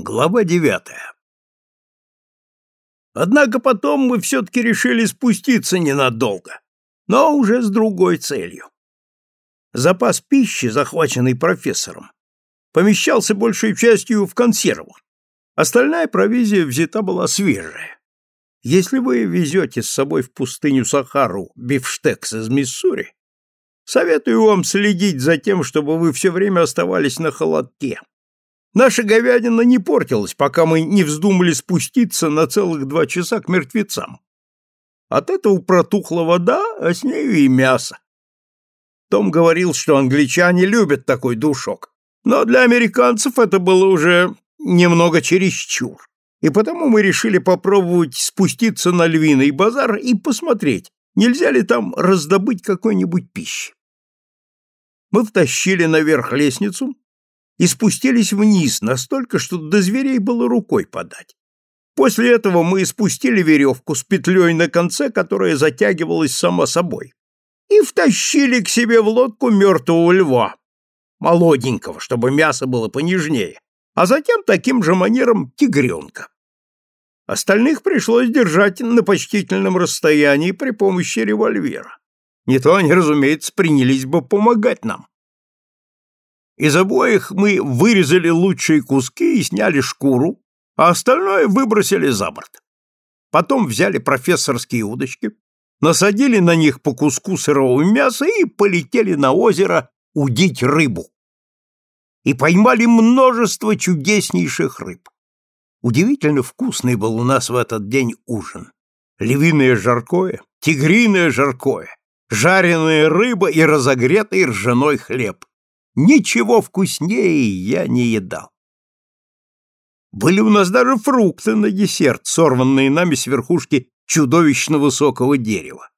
Глава девятая Однако потом мы все-таки решили спуститься ненадолго, но уже с другой целью. Запас пищи, захваченный профессором, помещался большей частью в консервах. Остальная провизия взята была свежая. Если вы везете с собой в пустыню Сахару бифштекс из Миссури, советую вам следить за тем, чтобы вы все время оставались на холодке. Наша говядина не портилась, пока мы не вздумали спуститься на целых два часа к мертвецам. От этого протухла вода, а с нею и мясо. Том говорил, что англичане любят такой душок, но для американцев это было уже немного чересчур, и потому мы решили попробовать спуститься на львиный базар и посмотреть, нельзя ли там раздобыть какой-нибудь пищи. Мы втащили наверх лестницу и спустились вниз настолько, что до зверей было рукой подать. После этого мы спустили веревку с петлей на конце, которая затягивалась сама собой, и втащили к себе в лодку мертвого льва, молоденького, чтобы мясо было понежнее, а затем таким же манером тигренка. Остальных пришлось держать на почтительном расстоянии при помощи револьвера. Не то они, разумеется, принялись бы помогать нам. Из обоих мы вырезали лучшие куски и сняли шкуру, а остальное выбросили за борт. Потом взяли профессорские удочки, насадили на них по куску сырого мяса и полетели на озеро удить рыбу. И поймали множество чудеснейших рыб. Удивительно вкусный был у нас в этот день ужин. Львиное жаркое, тигриное жаркое, жареная рыба и разогретый ржаной хлеб. Ничего вкуснее я не едал. Были у нас даже фрукты на десерт, сорванные нами с верхушки чудовищно высокого дерева.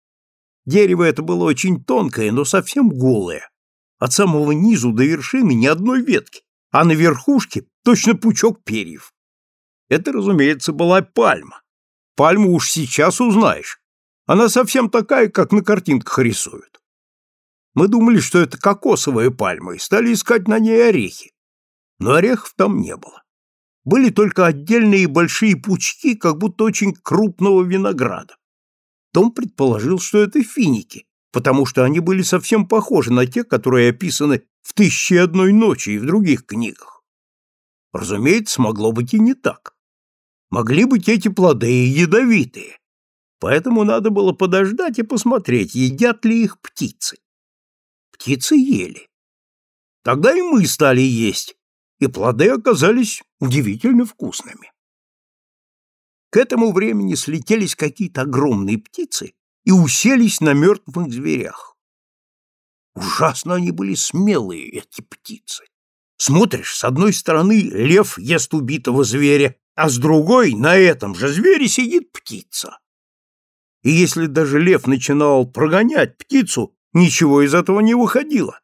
Дерево это было очень тонкое, но совсем голое. От самого низу до вершины ни одной ветки, а на верхушке точно пучок перьев. Это, разумеется, была пальма. Пальму уж сейчас узнаешь. Она совсем такая, как на картинках рисуют. Мы думали, что это кокосовая пальма, и стали искать на ней орехи. Но орехов там не было. Были только отдельные большие пучки, как будто очень крупного винограда. Том предположил, что это финики, потому что они были совсем похожи на те, которые описаны в «Тысячи одной ночи» и в других книгах. Разумеется, могло быть и не так. Могли быть эти плоды и ядовитые. Поэтому надо было подождать и посмотреть, едят ли их птицы птицы ели. Тогда и мы стали есть, и плоды оказались удивительно вкусными. К этому времени слетелись какие-то огромные птицы и уселись на мертвых зверях. Ужасно они были смелые, эти птицы. Смотришь, с одной стороны лев ест убитого зверя, а с другой на этом же звере сидит птица. И если даже лев начинал прогонять птицу, Ничего из этого не выходило.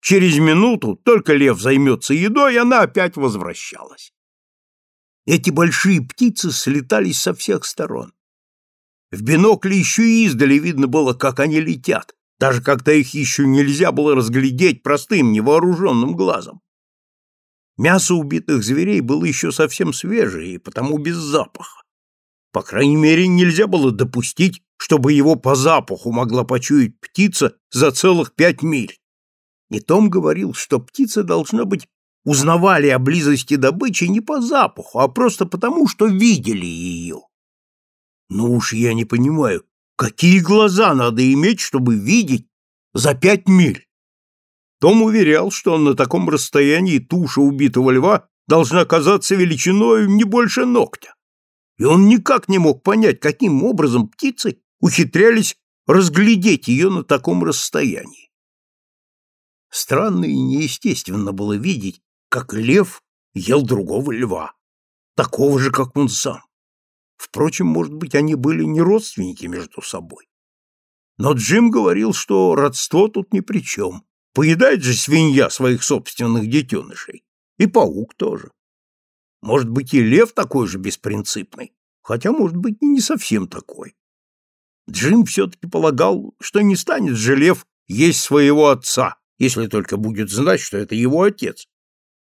Через минуту только лев займется едой, она опять возвращалась. Эти большие птицы слетались со всех сторон. В бинокле еще и издали видно было, как они летят, даже когда их еще нельзя было разглядеть простым невооруженным глазом. Мясо убитых зверей было еще совсем свежее и потому без запаха. По крайней мере, нельзя было допустить, чтобы его по запаху могла почуять птица за целых пять миль. И Том говорил, что птицы, должно быть, узнавали о близости добычи не по запаху, а просто потому, что видели ее. Ну уж я не понимаю, какие глаза надо иметь, чтобы видеть за пять миль? Том уверял, что на таком расстоянии туша убитого льва должна казаться величиной не больше ногтя и он никак не мог понять, каким образом птицы ухитрялись разглядеть ее на таком расстоянии. Странно и неестественно было видеть, как лев ел другого льва, такого же, как он сам. Впрочем, может быть, они были не родственники между собой. Но Джим говорил, что родство тут ни при чем. Поедает же свинья своих собственных детенышей. И паук тоже. Может быть, и лев такой же беспринципный, хотя, может быть, и не совсем такой. Джим все-таки полагал, что не станет же лев есть своего отца, если только будет знать, что это его отец.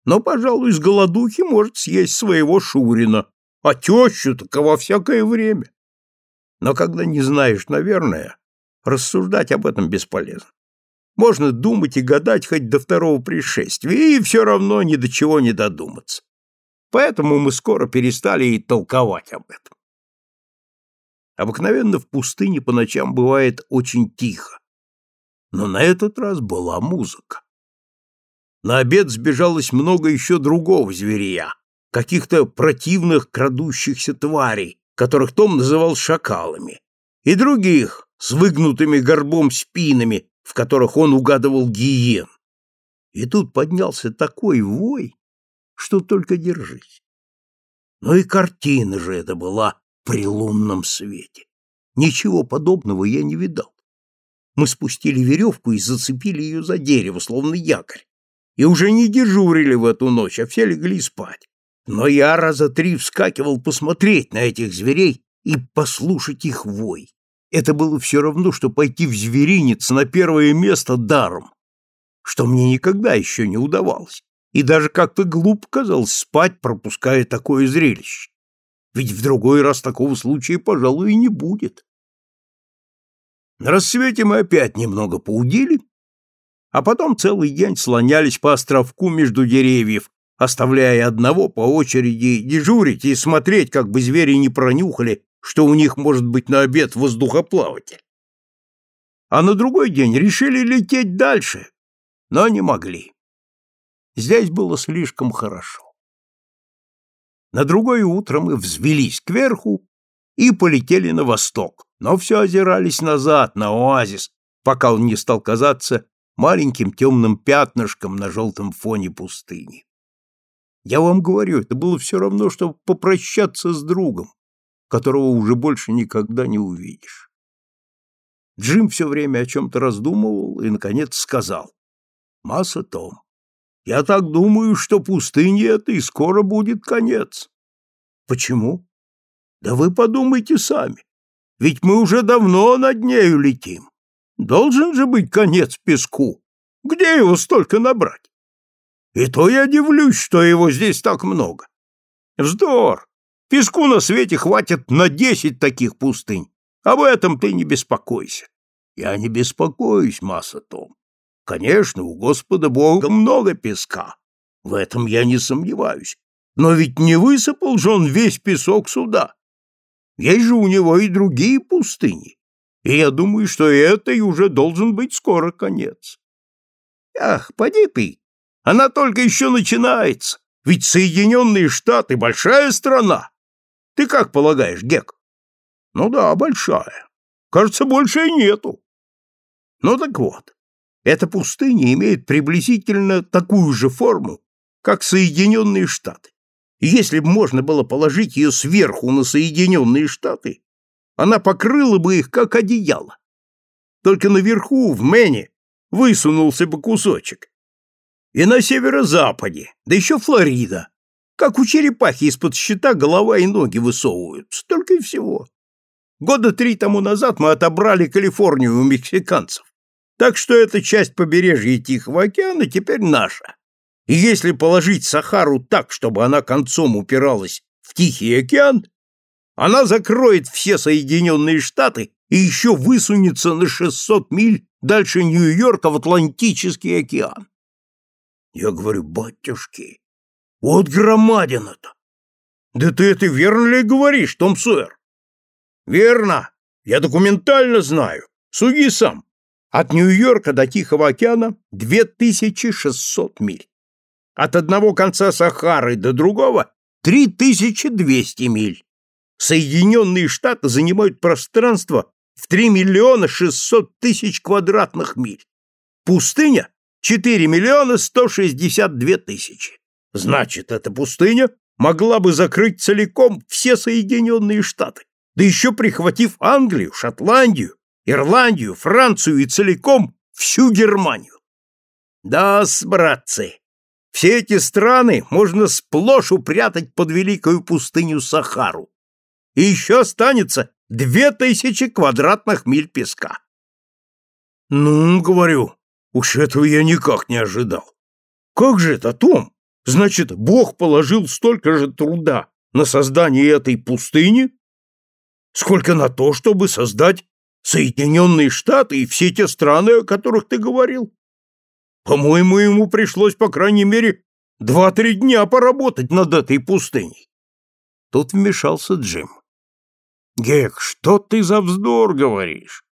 но, пожалуй, с голодухи может съесть своего Шурина, а тещу-то во всякое время. Но когда не знаешь, наверное, рассуждать об этом бесполезно. Можно думать и гадать хоть до второго пришествия, и все равно ни до чего не додуматься. Поэтому мы скоро перестали и толковать об этом. Обыкновенно в пустыне по ночам бывает очень тихо. Но на этот раз была музыка. На обед сбежалось много еще другого зверя, каких-то противных крадущихся тварей, которых Том называл шакалами, и других с выгнутыми горбом спинами, в которых он угадывал гиен. И тут поднялся такой вой, что только держись. Но и картина же это была при лунном свете. Ничего подобного я не видал. Мы спустили веревку и зацепили ее за дерево, словно якорь. И уже не дежурили в эту ночь, а все легли спать. Но я раза три вскакивал посмотреть на этих зверей и послушать их вой. Это было все равно, что пойти в зверинец на первое место даром, что мне никогда еще не удавалось. И даже как-то глупо казалось спать, пропуская такое зрелище. Ведь в другой раз такого случая, пожалуй, и не будет. На рассвете мы опять немного поудили, а потом целый день слонялись по островку между деревьев, оставляя одного по очереди дежурить и смотреть, как бы звери не пронюхали, что у них может быть на обед воздухоплаватель. А на другой день решили лететь дальше, но не могли. Здесь было слишком хорошо. На другое утро мы взвелись кверху и полетели на восток, но все озирались назад, на оазис, пока он не стал казаться маленьким темным пятнышком на желтом фоне пустыни. Я вам говорю, это было все равно, что попрощаться с другом, которого уже больше никогда не увидишь. Джим все время о чем-то раздумывал и, наконец, сказал. «Масса, Том, я так думаю, что пустыне этой скоро будет конец». «Почему?» «Да вы подумайте сами. Ведь мы уже давно над нею летим. Должен же быть конец песку. Где его столько набрать? И то я дивлюсь, что его здесь так много. Вздор! Песку на свете хватит на десять таких пустынь. Об этом ты не беспокойся. Я не беспокоюсь, масса Том. Конечно, у Господа Бога много песка. В этом я не сомневаюсь. Но ведь не высыпал же он весь песок сюда. Есть же у него и другие пустыни. И я думаю, что этой уже должен быть скоро конец. Ах, поди ты! Она только еще начинается. Ведь Соединенные Штаты — большая страна. Ты как полагаешь, Гек? Ну да, большая. Кажется, больше и нету. Ну так вот, эта пустыня имеет приблизительно такую же форму, как Соединенные Штаты. Если бы можно было положить ее сверху на Соединенные Штаты, она покрыла бы их, как одеяло. Только наверху, в Мэне, высунулся бы кусочек. И на северо-западе, да еще Флорида. Как у черепахи из-под щита голова и ноги высовываются, только и всего. Года три тому назад мы отобрали Калифорнию у мексиканцев. Так что эта часть побережья Тихого океана теперь наша. И если положить Сахару так, чтобы она концом упиралась в Тихий океан, она закроет все Соединенные Штаты и еще высунется на 600 миль дальше Нью-Йорка в Атлантический океан. Я говорю, батюшки, вот громадина-то! Да ты это верно ли говоришь, Том Сойер? Верно. Я документально знаю. Суди сам. От Нью-Йорка до Тихого океана 2600 миль. От одного конца Сахары до другого 3200 миль. Соединенные Штаты занимают пространство в 3 миллиона 600 тысяч квадратных миль. Пустыня – 4 миллиона 162 тысячи. Значит, эта пустыня могла бы закрыть целиком все Соединенные Штаты, да еще прихватив Англию, Шотландию, Ирландию, Францию и целиком всю Германию. Да, братцы, все эти страны можно сплошь упрятать под великую пустыню Сахару. И еще останется две тысячи квадратных миль песка. Ну, говорю, уж этого я никак не ожидал. Как же это, Том? Значит, Бог положил столько же труда на создание этой пустыни, сколько на то, чтобы создать Соединенные Штаты и все те страны, о которых ты говорил. По-моему, ему пришлось, по крайней мере, два-три дня поработать над этой пустыней. Тут вмешался Джим. Гек, что ты за вздор говоришь?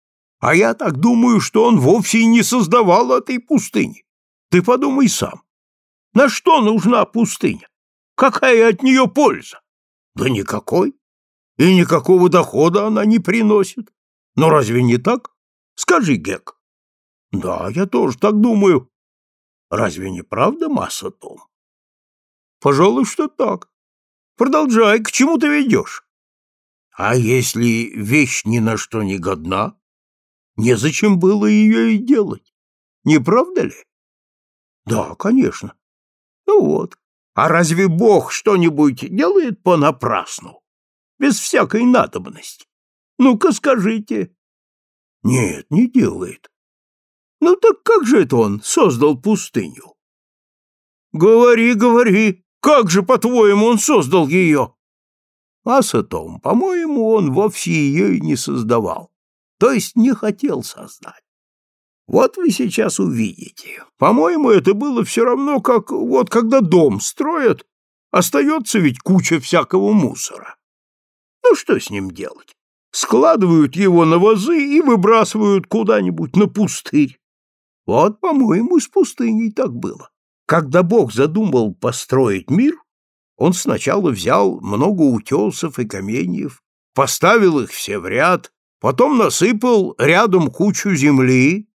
А я так думаю, что он вовсе и не создавал этой пустыни. Ты подумай сам. На что нужна пустыня? Какая от нее польза? Да никакой. И никакого дохода она не приносит. Но разве не так? Скажи, Гек. Да, я тоже так думаю. Разве не правда, масса Том? Пожалуй, что так. Продолжай, к чему ты ведешь? А если вещь ни на что не годна, незачем было ее и делать. Не правда ли? Да, конечно. Ну вот. А разве Бог что-нибудь делает понапрасну? Без всякой надобности? Ну-ка скажите. Нет, не делает. Ну так как же это он создал пустыню? Говори, говори, как же, по-твоему, он создал ее? Аса Том, по-моему, он вовсе ее и не создавал, то есть не хотел создать. Вот вы сейчас увидите. По-моему, это было все равно, как вот когда дом строят, остается ведь куча всякого мусора. Ну что с ним делать? Складывают его на вазы и выбрасывают куда-нибудь на пустырь. Вот, по-моему, с пустыней так было. Когда Бог задумал построить мир, он сначала взял много утесов и каменьев, поставил их все в ряд, потом насыпал рядом кучу земли,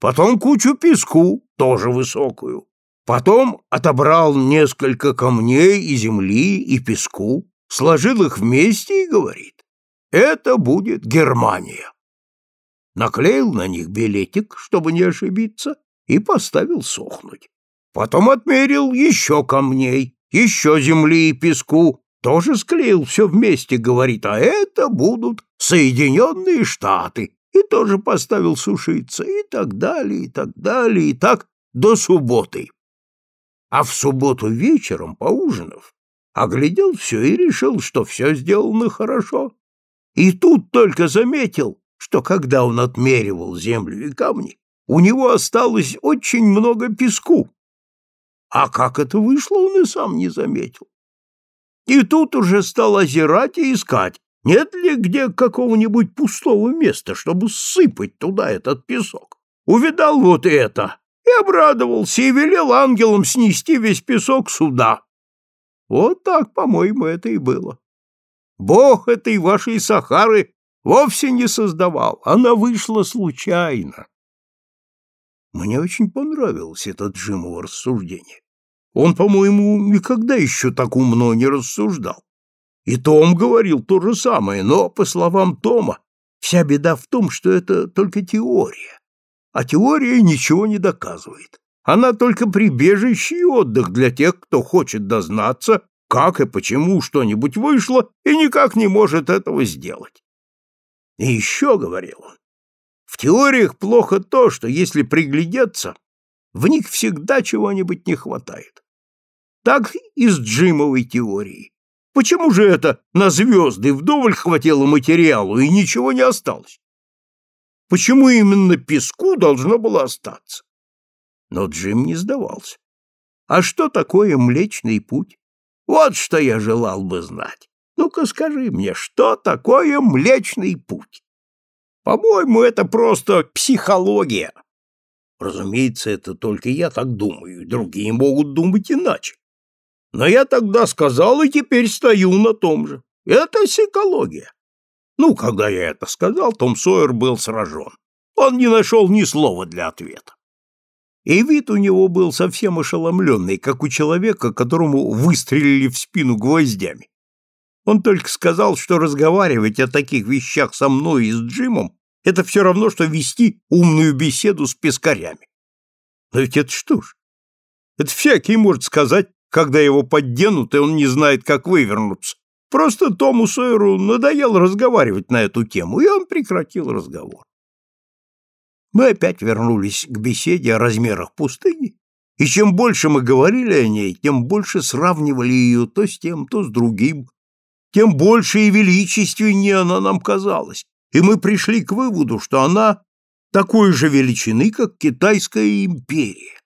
потом кучу песку, тоже высокую, потом отобрал несколько камней и земли, и песку, сложил их вместе и говорит, это будет Германия. Наклеил на них билетик, чтобы не ошибиться, и поставил сохнуть. Потом отмерил еще камней, еще земли и песку, тоже склеил все вместе, говорит, а это будут Соединенные Штаты, и тоже поставил сушиться, и так далее, и так далее, и так до субботы. А в субботу вечером, поужинав, оглядел все и решил, что все сделано хорошо. И тут только заметил, что когда он отмеривал землю и камни, у него осталось очень много песку, а как это вышло, он и сам не заметил. И тут уже стал озирать и искать, нет ли где какого-нибудь пустого места, чтобы сыпать туда этот песок. Увидал вот это и обрадовался, и велел ангелам снести весь песок сюда. Вот так, по-моему, это и было. Бог этой вашей Сахары вовсе не создавал, она вышла случайно. Мне очень понравилось это Джимово рассуждение. Он, по-моему, никогда еще так умно не рассуждал. И Том говорил то же самое, но, по словам Тома, вся беда в том, что это только теория. А теория ничего не доказывает. Она только прибежище и отдых для тех, кто хочет дознаться, как и почему что-нибудь вышло и никак не может этого сделать. И еще, говорил он, в теориях плохо то, что если приглядеться, в них всегда чего-нибудь не хватает. Так и с Джимовой теорией. Почему же это на звезды вдоволь хватило материалу и ничего не осталось? Почему именно песку должно было остаться? Но Джим не сдавался. А что такое Млечный Путь? Вот что я желал бы знать. Ну-ка скажи мне, что такое Млечный Путь? По-моему, это просто психология. Разумеется, это только я так думаю, другие могут думать иначе. Но я тогда сказал и теперь стою на том же. Это психология. Ну, когда я это сказал, Том Сойер был сражен. Он не нашел ни слова для ответа. И вид у него был совсем ошеломленный, как у человека, которому выстрелили в спину гвоздями. Он только сказал, что разговаривать о таких вещах со мной и с Джимом — это все равно, что вести умную беседу с пескарями. Но ведь это что ж? Это всякий может сказать когда его подденут, и он не знает, как вывернуться. Просто Тому Сойеру надоело разговаривать на эту тему, и он прекратил разговор. Мы опять вернулись к беседе о размерах пустыни, И чем больше мы говорили о ней, тем больше сравнивали ее то с тем, то с другим, тем больше и величественнее она нам казалась, и мы пришли к выводу, что она такой же величины, как Китайская империя.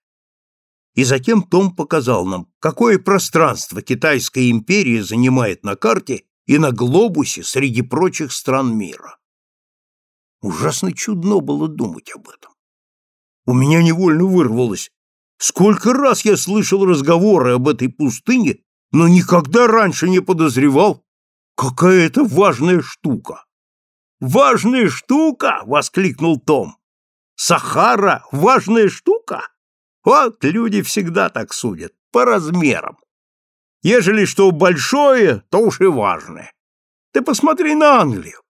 И затем Том показал нам, какое пространство Китайская империя занимает на карте и на глобусе среди прочих стран мира. Ужасно чудно было думать об этом. У меня невольно вырвалось. Сколько раз я слышал разговоры об этой пустыне, но никогда раньше не подозревал, какая это важная штука. «Важная штука!» — воскликнул Том. «Сахара — важная штука!» Вот люди всегда так судят, по размерам. Ежели что большое, то уж и важное. Ты посмотри на Англию.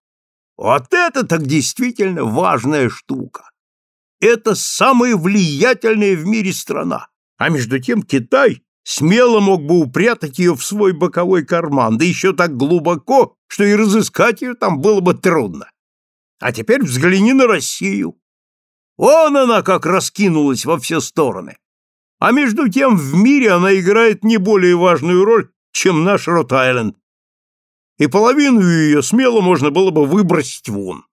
Вот это так действительно важная штука. Это самая влиятельная в мире страна. А между тем Китай смело мог бы упрятать ее в свой боковой карман, да еще так глубоко, что и разыскать ее там было бы трудно. А теперь взгляни на Россию. Вон она как раскинулась во все стороны. А между тем в мире она играет не более важную роль, чем наш Рот-Айленд. И половину ее смело можно было бы выбросить вон.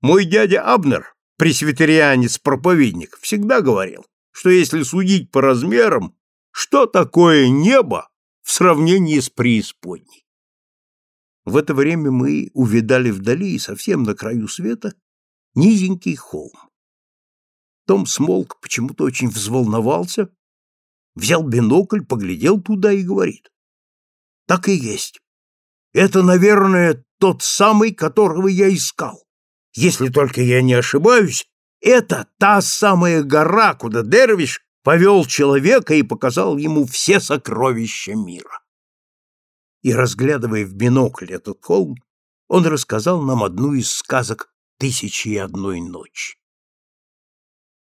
Мой дядя Абнер, пресвитерианец-проповедник, всегда говорил, что если судить по размерам, что такое небо в сравнении с преисподней? В это время мы увидали вдали и совсем на краю света низенький холм. Том смолк, почему-то очень взволновался, взял бинокль, поглядел туда и говорит. Так и есть. Это, наверное, тот самый, которого я искал. Если только я не ошибаюсь, это та самая гора, куда Дервиш повел человека и показал ему все сокровища мира. И, разглядывая в бинокль этот холм, он рассказал нам одну из сказок «Тысячи и одной ночи».